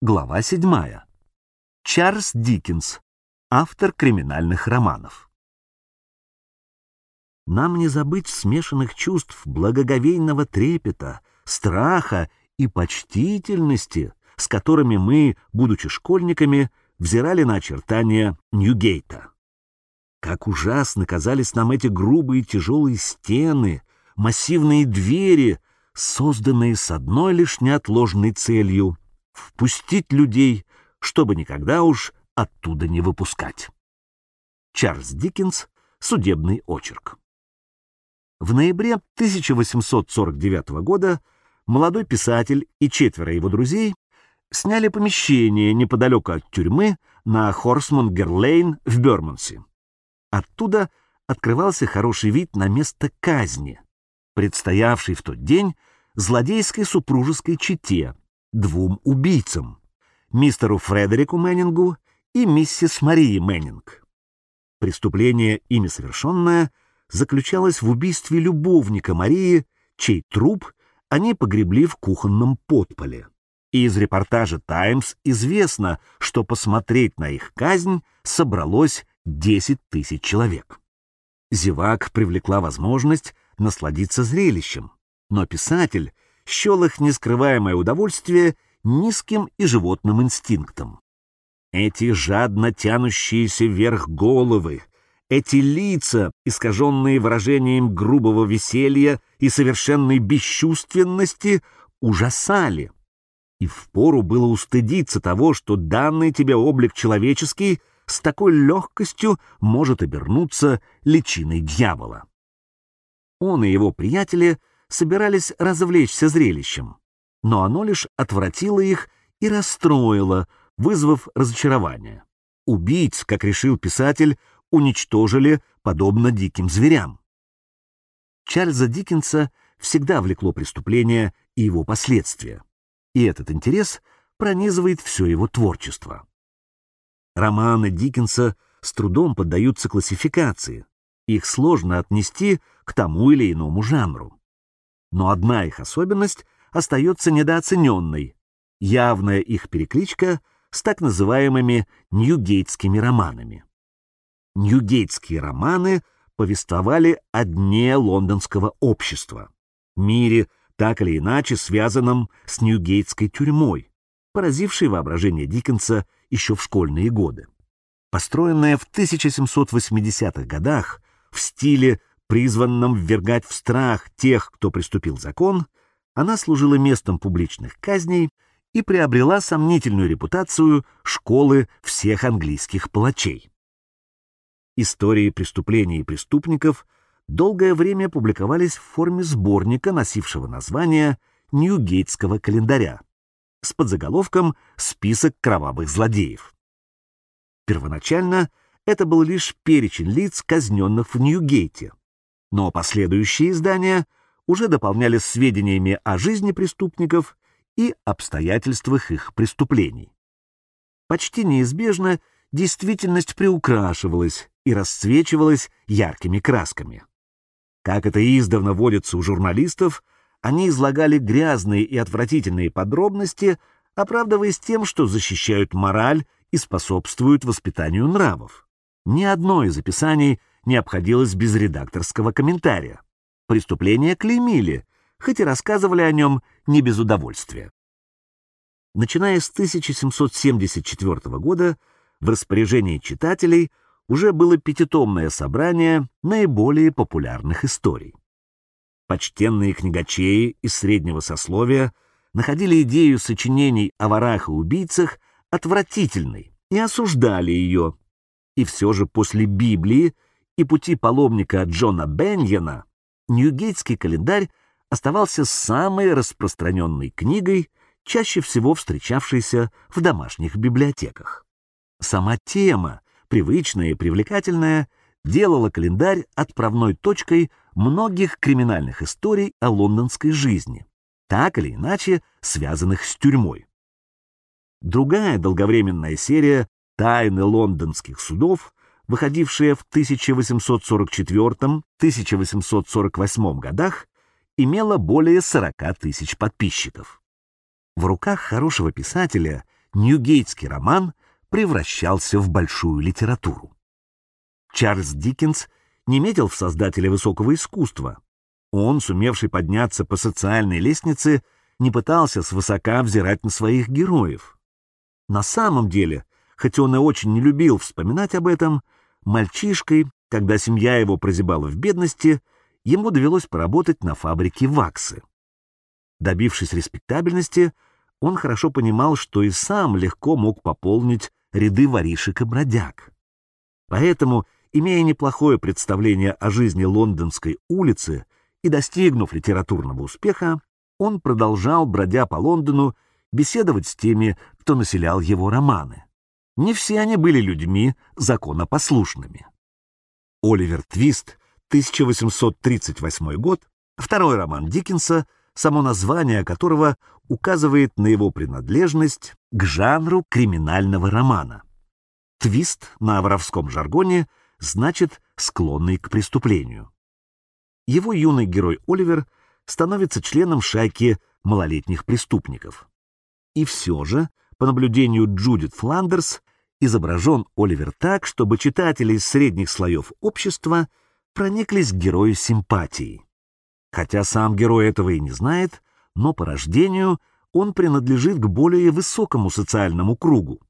Глава 7. Чарльз Диккенс, автор криминальных романов. Нам не забыть смешанных чувств благоговейного трепета, страха и почтительности, с которыми мы, будучи школьниками, взирали на очертания Ньюгейта. Как ужасно казались нам эти грубые тяжелые стены, массивные двери, созданные с одной лишь неотложной целью — впустить людей, чтобы никогда уж оттуда не выпускать. Чарльз Диккенс, судебный очерк. В ноябре 1849 года молодой писатель и четверо его друзей сняли помещение неподалеку от тюрьмы на Хорсмонгерлейн в Бёрмансе. Оттуда открывался хороший вид на место казни, предстоявший в тот день злодейской супружеской чете, двум убийцам, мистеру Фредерику Мэннингу и миссис Марии Мэннинг. Преступление, ими совершенное, заключалось в убийстве любовника Марии, чей труп они погребли в кухонном подполе. И из репортажа «Таймс» известно, что посмотреть на их казнь собралось 10 тысяч человек. Зевак привлекла возможность насладиться зрелищем, но писатель — счел их нескрываемое удовольствие низким и животным инстинктом. Эти жадно тянущиеся вверх головы, эти лица, искаженные выражением грубого веселья и совершенной бесчувственности, ужасали. И впору было устыдиться того, что данный тебе облик человеческий с такой легкостью может обернуться личиной дьявола. Он и его приятели собирались развлечься зрелищем, но оно лишь отвратило их и расстроило, вызвав разочарование. Убийц, как решил писатель, уничтожили подобно диким зверям. Чарльза Диккенса всегда влекло преступление и его последствия, и этот интерес пронизывает все его творчество. Романы Диккенса с трудом поддаются классификации, их сложно отнести к тому или иному жанру. Но одна их особенность остается недооцененной — явная их перекличка с так называемыми ньюгейтскими романами. Ньюгейтские романы повествовали о дне лондонского общества, мире, так или иначе связанном с Ньюгейтской тюрьмой, поразившей воображение Диккенса еще в школьные годы. Построенная в 1780-х годах в стиле призванном ввергать в страх тех, кто приступил закон, она служила местом публичных казней и приобрела сомнительную репутацию школы всех английских палачей. Истории преступлений и преступников долгое время публиковались в форме сборника, носившего название Ньюгейтского календаря, с подзаголовком «Список кровавых злодеев». Первоначально это был лишь перечень лиц, казненных в Ньюгейте, но последующие издания уже дополнялись сведениями о жизни преступников и обстоятельствах их преступлений. Почти неизбежно действительность приукрашивалась и расцвечивалась яркими красками. Как это издавна водится у журналистов, они излагали грязные и отвратительные подробности, оправдываясь тем, что защищают мораль и способствуют воспитанию нравов. Ни одно из описаний не обходилось без редакторского комментария. Преступление клеймили, хоть и рассказывали о нем не без удовольствия. Начиная с 1774 года в распоряжении читателей уже было пятитомное собрание наиболее популярных историй. Почтенные книгачеи из среднего сословия находили идею сочинений о ворах и убийцах отвратительной и осуждали ее. И все же после Библии и пути паломника Джона Беньена, Ньюгейтский календарь оставался самой распространенной книгой, чаще всего встречавшейся в домашних библиотеках. Сама тема, привычная и привлекательная, делала календарь отправной точкой многих криминальных историй о лондонской жизни, так или иначе связанных с тюрьмой. Другая долговременная серия «Тайны лондонских судов» выходившая в 1844-1848 годах, имела более 40 тысяч подписчиков. В руках хорошего писателя ньюгейтский роман превращался в большую литературу. Чарльз Диккенс не метил в создателя высокого искусства. Он, сумевший подняться по социальной лестнице, не пытался свысока взирать на своих героев. На самом деле, хоть он и очень не любил вспоминать об этом, мальчишкой, когда семья его прозябала в бедности, ему довелось поработать на фабрике ваксы. Добившись респектабельности, он хорошо понимал, что и сам легко мог пополнить ряды воришек и бродяг. Поэтому, имея неплохое представление о жизни лондонской улицы и достигнув литературного успеха, он продолжал, бродя по Лондону, беседовать с теми, кто населял его романы. Не все они были людьми законопослушными. Оливер Твист, 1838 год, второй роман Диккенса, само название которого указывает на его принадлежность к жанру криминального романа. Твист на воровском жаргоне значит «склонный к преступлению». Его юный герой Оливер становится членом шайки малолетних преступников. И все же, по наблюдению Джудит Фландерс, изображен Оливер так, чтобы читатели из средних слоев общества прониклись герою симпатией. Хотя сам герой этого и не знает, но по рождению он принадлежит к более высокому социальному кругу.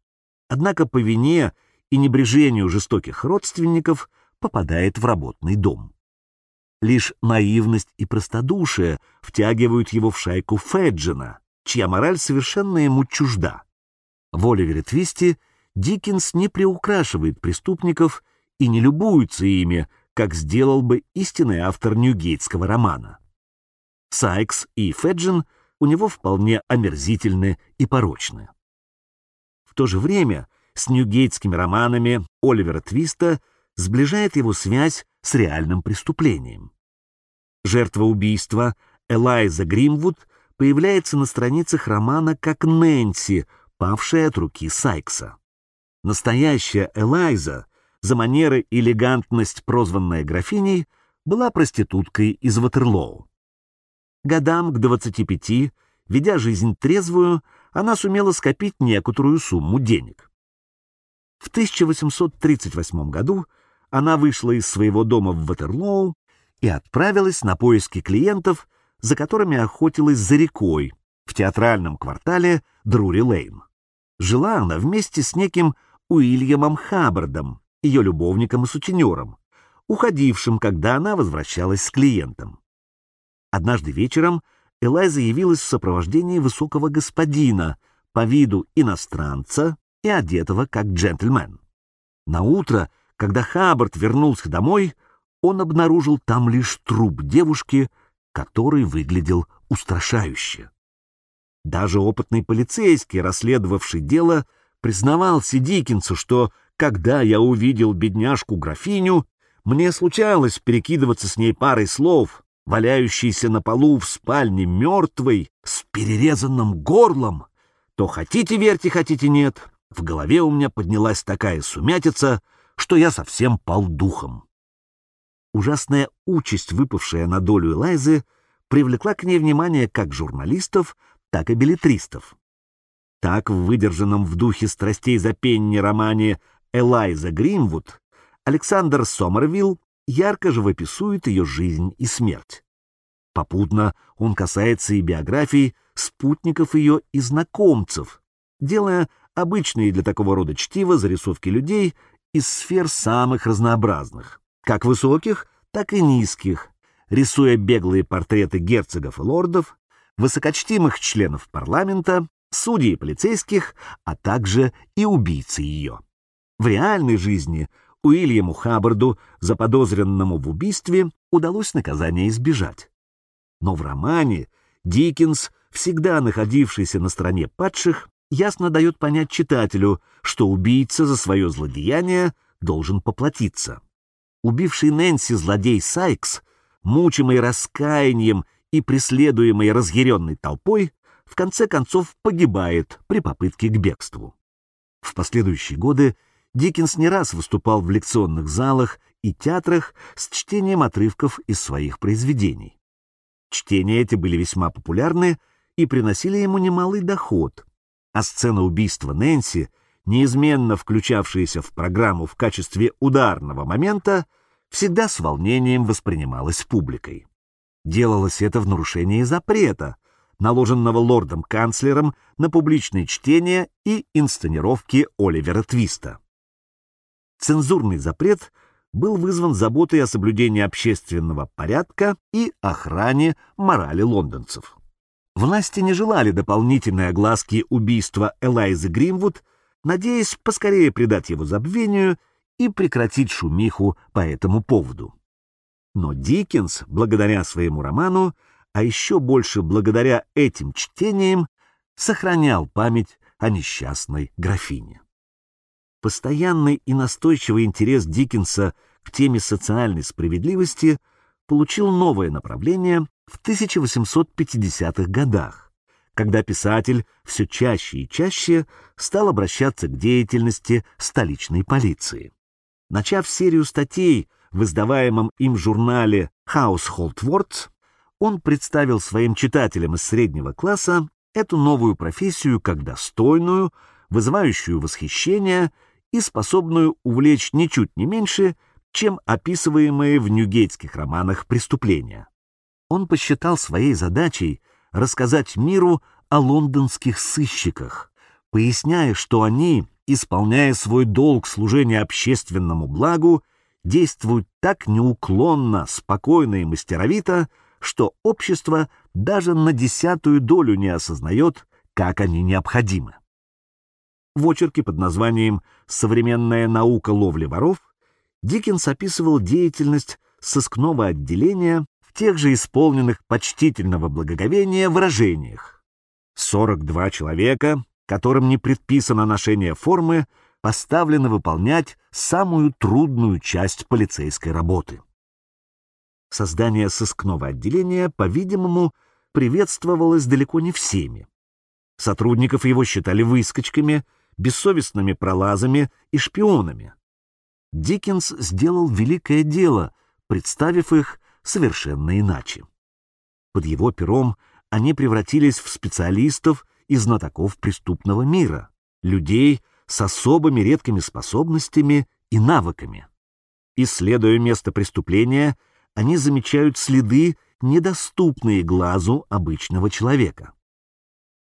Однако по вине и небрежению жестоких родственников попадает в работный дом. Лишь наивность и простодушие втягивают его в шайку Феджина, чья мораль совершенно ему чужда. В Оливере Твисте Диккенс не приукрашивает преступников и не любуется ими, как сделал бы истинный автор ньюгейтского романа. Сайкс и Феджин у него вполне омерзительны и порочны. В то же время с ньюгейтскими романами Оливера Твиста сближает его связь с реальным преступлением. Жертва убийства Элайза Гримвуд появляется на страницах романа как Нэнси, павшая от руки Сайкса. Настоящая Элайза, за манеры и элегантность прозванная графиней, была проституткой из Ватерлоу. Годам к 25, ведя жизнь трезвую, она сумела скопить некоторую сумму денег. В 1838 году она вышла из своего дома в Ватерлоу и отправилась на поиски клиентов, за которыми охотилась за рекой в театральном квартале Друри-Лейн. Жила она вместе с неким Уильямом Хаббардом, ее любовником и сутенером, уходившим, когда она возвращалась с клиентом. Однажды вечером Элайза явилась в сопровождении высокого господина, по виду иностранца и одетого как джентльмен. На утро, когда Хаббард вернулся домой, он обнаружил там лишь труп девушки, который выглядел устрашающе. Даже опытный полицейский, расследовавший дело, признавался Диккенсу, что, когда я увидел бедняжку-графиню, мне случалось перекидываться с ней парой слов, валяющейся на полу в спальне мертвой, с перерезанным горлом. То хотите верьте, хотите нет, в голове у меня поднялась такая сумятица, что я совсем пал духом. Ужасная участь, выпавшая на долю Элайзы, привлекла к ней внимание как журналистов, так и билетристов. Так в выдержанном в духе страстей за пенни романе «Элайза Гримвуд» Александр Сомервилл ярко живописует ее жизнь и смерть. Попутно он касается и биографий спутников ее и знакомцев, делая обычные для такого рода чтива зарисовки людей из сфер самых разнообразных, как высоких, так и низких, рисуя беглые портреты герцогов и лордов, высокочтимых членов парламента, судей и полицейских, а также и убийцы ее. В реальной жизни Уильяму Хаббарду, заподозренному в убийстве, удалось наказание избежать. Но в романе Диккенс, всегда находившийся на стороне падших, ясно дает понять читателю, что убийца за свое злодеяние должен поплатиться. Убивший Нэнси злодей Сайкс, мучимый раскаянием и преследуемый разъяренной толпой, в конце концов погибает при попытке к бегству. В последующие годы Диккенс не раз выступал в лекционных залах и театрах с чтением отрывков из своих произведений. Чтения эти были весьма популярны и приносили ему немалый доход, а сцена убийства Нэнси, неизменно включавшаяся в программу в качестве ударного момента, всегда с волнением воспринималась публикой. Делалось это в нарушении запрета, наложенного лордом-канцлером на публичные чтения и инсценировки Оливера Твиста. Цензурный запрет был вызван заботой о соблюдении общественного порядка и охране морали лондонцев. Власти не желали дополнительной огласки убийства Элайзы Гримвуд, надеясь поскорее предать его забвению и прекратить шумиху по этому поводу. Но Диккенс, благодаря своему роману, а еще больше благодаря этим чтениям, сохранял память о несчастной графине. Постоянный и настойчивый интерес Диккенса к теме социальной справедливости получил новое направление в 1850-х годах, когда писатель все чаще и чаще стал обращаться к деятельности столичной полиции. Начав серию статей в издаваемом им журнале Household Words, он представил своим читателям из среднего класса эту новую профессию как достойную, вызывающую восхищение и способную увлечь ничуть не меньше, чем описываемые в ньюгейтских романах преступления. Он посчитал своей задачей рассказать миру о лондонских сыщиках, поясняя, что они, исполняя свой долг служения общественному благу, действуют так неуклонно, спокойно и мастеровито, что общество даже на десятую долю не осознает, как они необходимы. В очерке под названием «Современная наука ловли воров» Диккенс описывал деятельность сыскного отделения в тех же исполненных почтительного благоговения выражениях. 42 человека, которым не предписано ношение формы, поставлены выполнять самую трудную часть полицейской работы. Создание сыскного отделения, по-видимому, приветствовалось далеко не всеми. Сотрудников его считали выскочками, бессовестными пролазами и шпионами. Диккенс сделал великое дело, представив их совершенно иначе. Под его пером они превратились в специалистов и знатоков преступного мира, людей с особыми редкими способностями и навыками. Исследуя место преступления, они замечают следы, недоступные глазу обычного человека.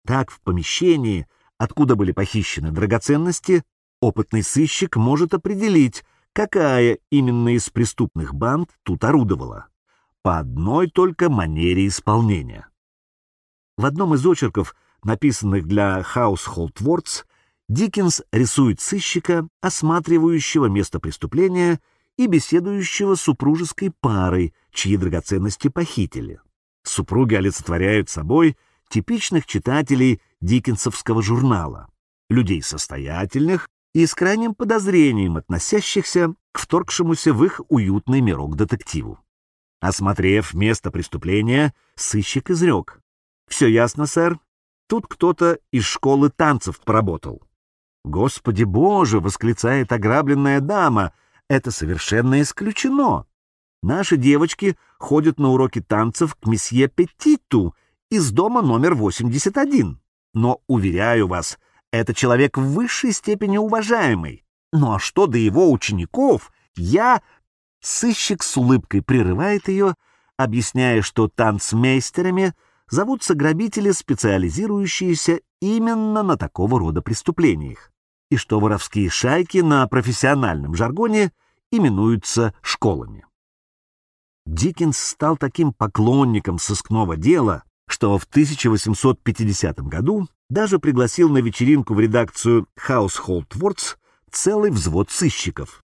Так, в помещении, откуда были похищены драгоценности, опытный сыщик может определить, какая именно из преступных банд тут орудовала, по одной только манере исполнения. В одном из очерков, написанных для Household Words, Диккенс рисует сыщика, осматривающего место преступления и беседующего супружеской парой, чьи драгоценности похитили. Супруги олицетворяют собой типичных читателей диккенсовского журнала, людей состоятельных и с крайним подозрением относящихся к вторгшемуся в их уютный мирок детективу. Осмотрев место преступления, сыщик изрек. «Все ясно, сэр. Тут кто-то из школы танцев поработал». «Господи боже!» — восклицает ограбленная дама — это совершенно исключено. Наши девочки ходят на уроки танцев к месье Петиту из дома номер 81. Но, уверяю вас, это человек в высшей степени уважаемый. Ну а что до его учеников, я... Сыщик с улыбкой прерывает ее, объясняя, что танцмейстерами зовутся грабители, специализирующиеся именно на такого рода преступлениях и что воровские шайки на профессиональном жаргоне именуются школами. Диккенс стал таким поклонником сыскного дела, что в 1850 году даже пригласил на вечеринку в редакцию Household Words целый взвод сыщиков.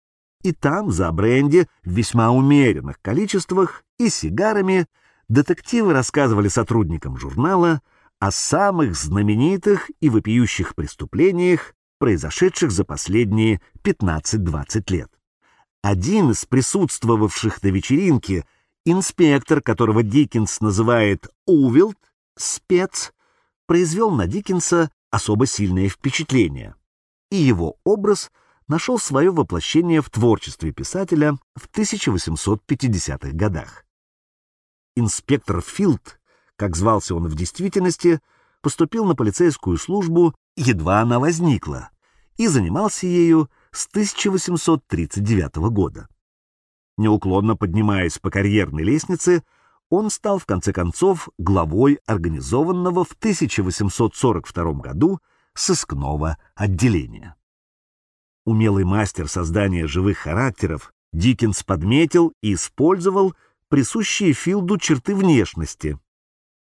И там, за бренди, в весьма умеренных количествах и сигарами, детективы рассказывали сотрудникам журнала о самых знаменитых и вопиющих преступлениях, произошедших за последние 15-20 лет. Один из присутствовавших на вечеринке, инспектор, которого Диккенс называет Увилд, спец, произвел на Диккенса особо сильное впечатление, и его образ нашел свое воплощение в творчестве писателя в 1850-х годах. Инспектор Филд, как звался он в действительности, поступил на полицейскую службу едва она возникла, и занимался ею с 1839 года. Неуклонно поднимаясь по карьерной лестнице, он стал в конце концов главой организованного в 1842 году сыскного отделения. Умелый мастер создания живых характеров, Диккенс подметил и использовал присущие Филду черты внешности.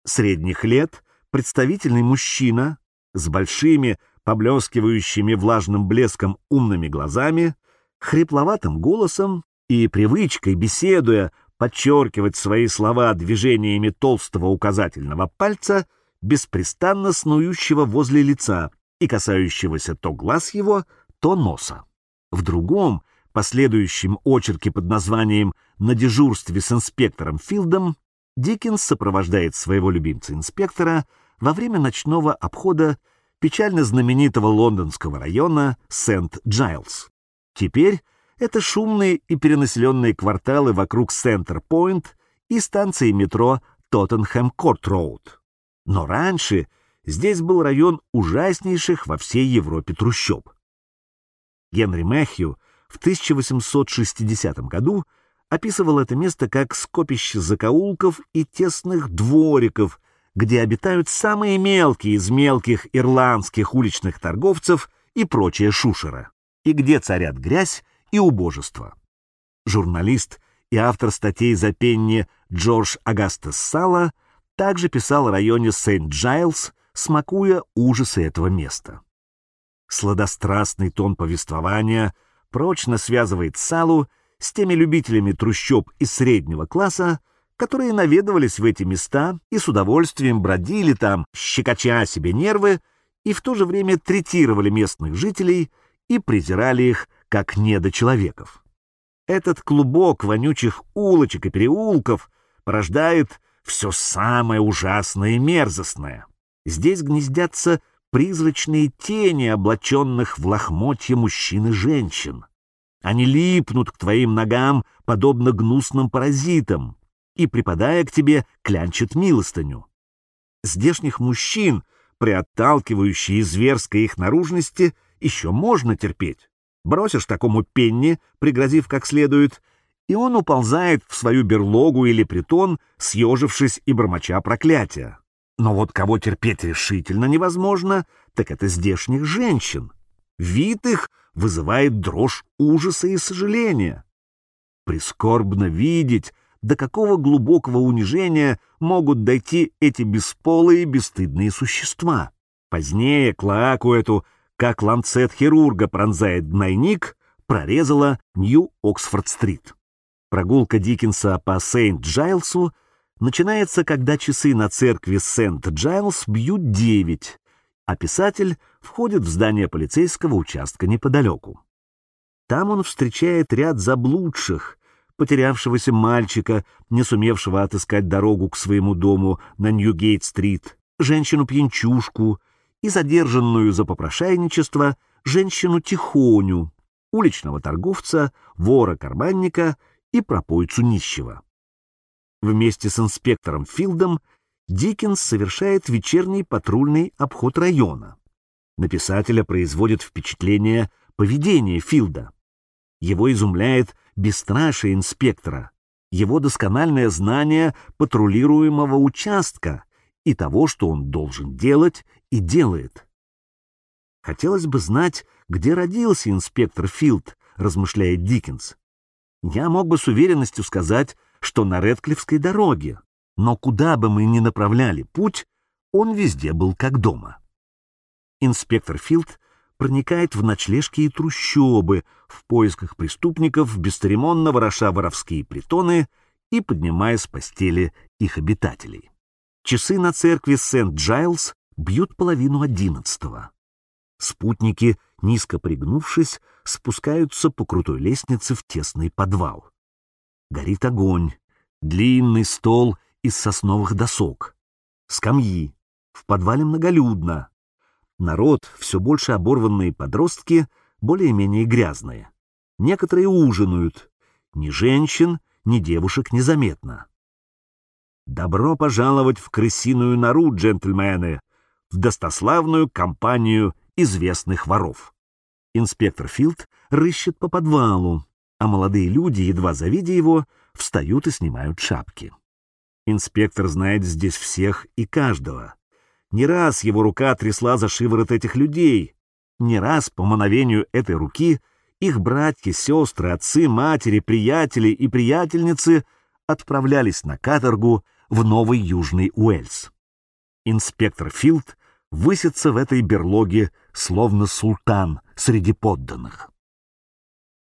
Средних лет, представительный мужчина с большими, поблескивающими влажным блеском умными глазами, хрипловатым голосом и привычкой, беседуя, подчеркивать свои слова движениями толстого указательного пальца, беспрестанно снующего возле лица и касающегося то глаз его, то носа. В другом, последующем очерке под названием «На дежурстве с инспектором Филдом» Диккенс сопровождает своего любимца-инспектора во время ночного обхода печально знаменитого лондонского района Сент-Джайлз. Теперь это шумные и перенаселенные кварталы вокруг Центр-Пойнт и станции метро Тоттенхэм-Корт-Роуд. Но раньше здесь был район ужаснейших во всей Европе трущоб. Генри Мэхью в 1860 году описывал это место как скопище закоулков и тесных двориков, где обитают самые мелкие из мелких ирландских уличных торговцев и прочая шушера, и где царят грязь и убожество. Журналист и автор статей за Пенни Джордж Агастес Сала также писал о районе Сент-Джайлз, смакуя ужасы этого места. Сладострастный тон повествования прочно связывает Салу с теми любителями трущоб из среднего класса, которые наведывались в эти места и с удовольствием бродили там, щекоча себе нервы, и в то же время третировали местных жителей и презирали их как недочеловеков. Этот клубок вонючих улочек и переулков порождает все самое ужасное и мерзостное. Здесь гнездятся призрачные тени, облаченных в лохмотья мужчин и женщин. Они липнут к твоим ногам, подобно гнусным паразитам, и, припадая к тебе, клянчат милостыню. Здешних мужчин, при отталкивающей зверской их наружности, еще можно терпеть. Бросишь такому пенни, пригрозив как следует, и он уползает в свою берлогу или притон, съежившись и бормоча проклятия. Но вот кого терпеть решительно невозможно, так это здешних женщин. Вид их вызывает дрожь ужаса и сожаления. Прискорбно видеть, до какого глубокого унижения могут дойти эти бесполые бесстыдные существа. Позднее Клоаку эту, как ланцет хирурга пронзает гнойник, прорезала Нью-Оксфорд-стрит. Прогулка Диккенса по Сент-Джайлсу начинается, когда часы на церкви Сент-Джайлс бьют девять, а писатель входит в здание полицейского участка неподалеку. Там он встречает ряд заблудших, потерявшегося мальчика, не сумевшего отыскать дорогу к своему дому на Ньюгейт-стрит, женщину-пьянчушку и задержанную за попрошайничество женщину-тихоню, уличного торговца, вора-карманника и пропойцу нищего. Вместе с инспектором Филдом Диккенс совершает вечерний патрульный обход района. На писателя производит впечатление поведение Филда. Его изумляет бесстрашие инспектора, его доскональное знание патрулируемого участка и того, что он должен делать и делает. Хотелось бы знать, где родился инспектор Филд, размышляет Диккенс. Я мог бы с уверенностью сказать, что на Редклифской дороге, но куда бы мы ни направляли путь, он везде был как дома. Инспектор Филд проникает в ночлежки и трущобы в поисках преступников, бесцеремонно вороша воровские притоны и поднимая с постели их обитателей. Часы на церкви Сент-Джайлз бьют половину одиннадцатого. Спутники, низко пригнувшись, спускаются по крутой лестнице в тесный подвал. Горит огонь, длинный стол из сосновых досок, скамьи, в подвале многолюдно. Народ, все больше оборванные подростки, более-менее грязные. Некоторые ужинают. Ни женщин, ни девушек незаметно. Добро пожаловать в крысиную нору, джентльмены, в достославную компанию известных воров. Инспектор Филд рыщет по подвалу, а молодые люди, едва завидя его, встают и снимают шапки. Инспектор знает здесь всех и каждого. Не раз его рука трясла за шиворот этих людей, не раз по мановению этой руки их братья, сестры, отцы, матери, приятели и приятельницы отправлялись на каторгу в Новый Южный Уэльс. Инспектор Филд высится в этой берлоге, словно султан среди подданных.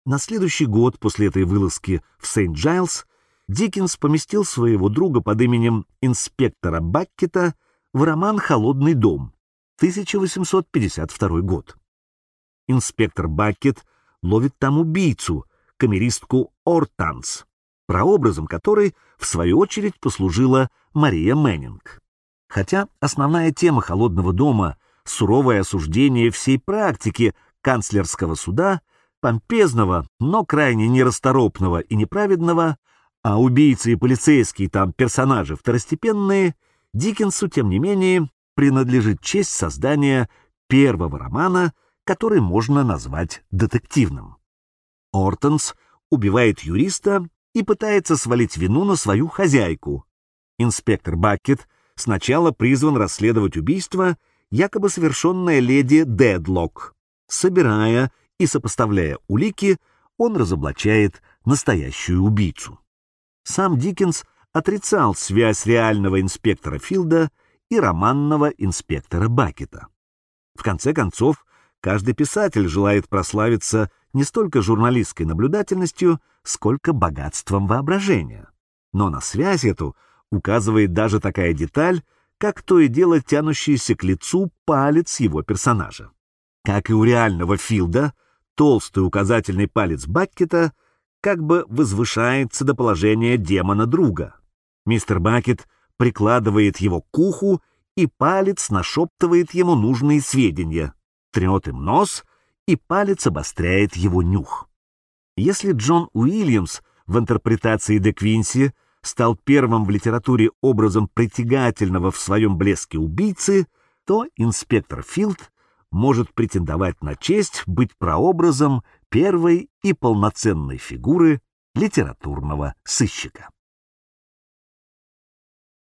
На следующий год после этой вылазки в Сент-Джайлс Диккенс поместил своего друга под именем инспектора Баккета в роман «Холодный дом» 1852 год. Инспектор Баккет ловит там убийцу, камеристку Ортанс, прообразом которой, в свою очередь, послужила Мария Мэннинг. Хотя основная тема «Холодного дома» — суровое осуждение всей практики канцлерского суда, помпезного, но крайне нерасторопного и неправедного, а убийцы и полицейские там персонажи второстепенные, Диккенсу, тем не менее, принадлежит честь создания первого романа, который можно назвать детективным. Ортонс убивает юриста и пытается свалить вину на свою хозяйку. Инспектор Баккет сначала призван расследовать убийство, якобы совершенное леди Дедлок. Собирая и сопоставляя улики, он разоблачает настоящую убийцу. Сам Диккенс отрицал связь реального инспектора Филда и романного инспектора Бакета. В конце концов, каждый писатель желает прославиться не столько журналистской наблюдательностью, сколько богатством воображения. Но на связь эту указывает даже такая деталь, как то и дело тянущийся к лицу палец его персонажа. Как и у реального Филда, толстый указательный палец Баккета как бы возвышается до положения демона-друга. Мистер Бакет прикладывает его к уху, и палец нашептывает ему нужные сведения, трет им нос, и палец обостряет его нюх. Если Джон Уильямс в интерпретации Де Квинси стал первым в литературе образом притягательного в своем блеске убийцы, то инспектор Филд может претендовать на честь быть прообразом первой и полноценной фигуры литературного сыщика.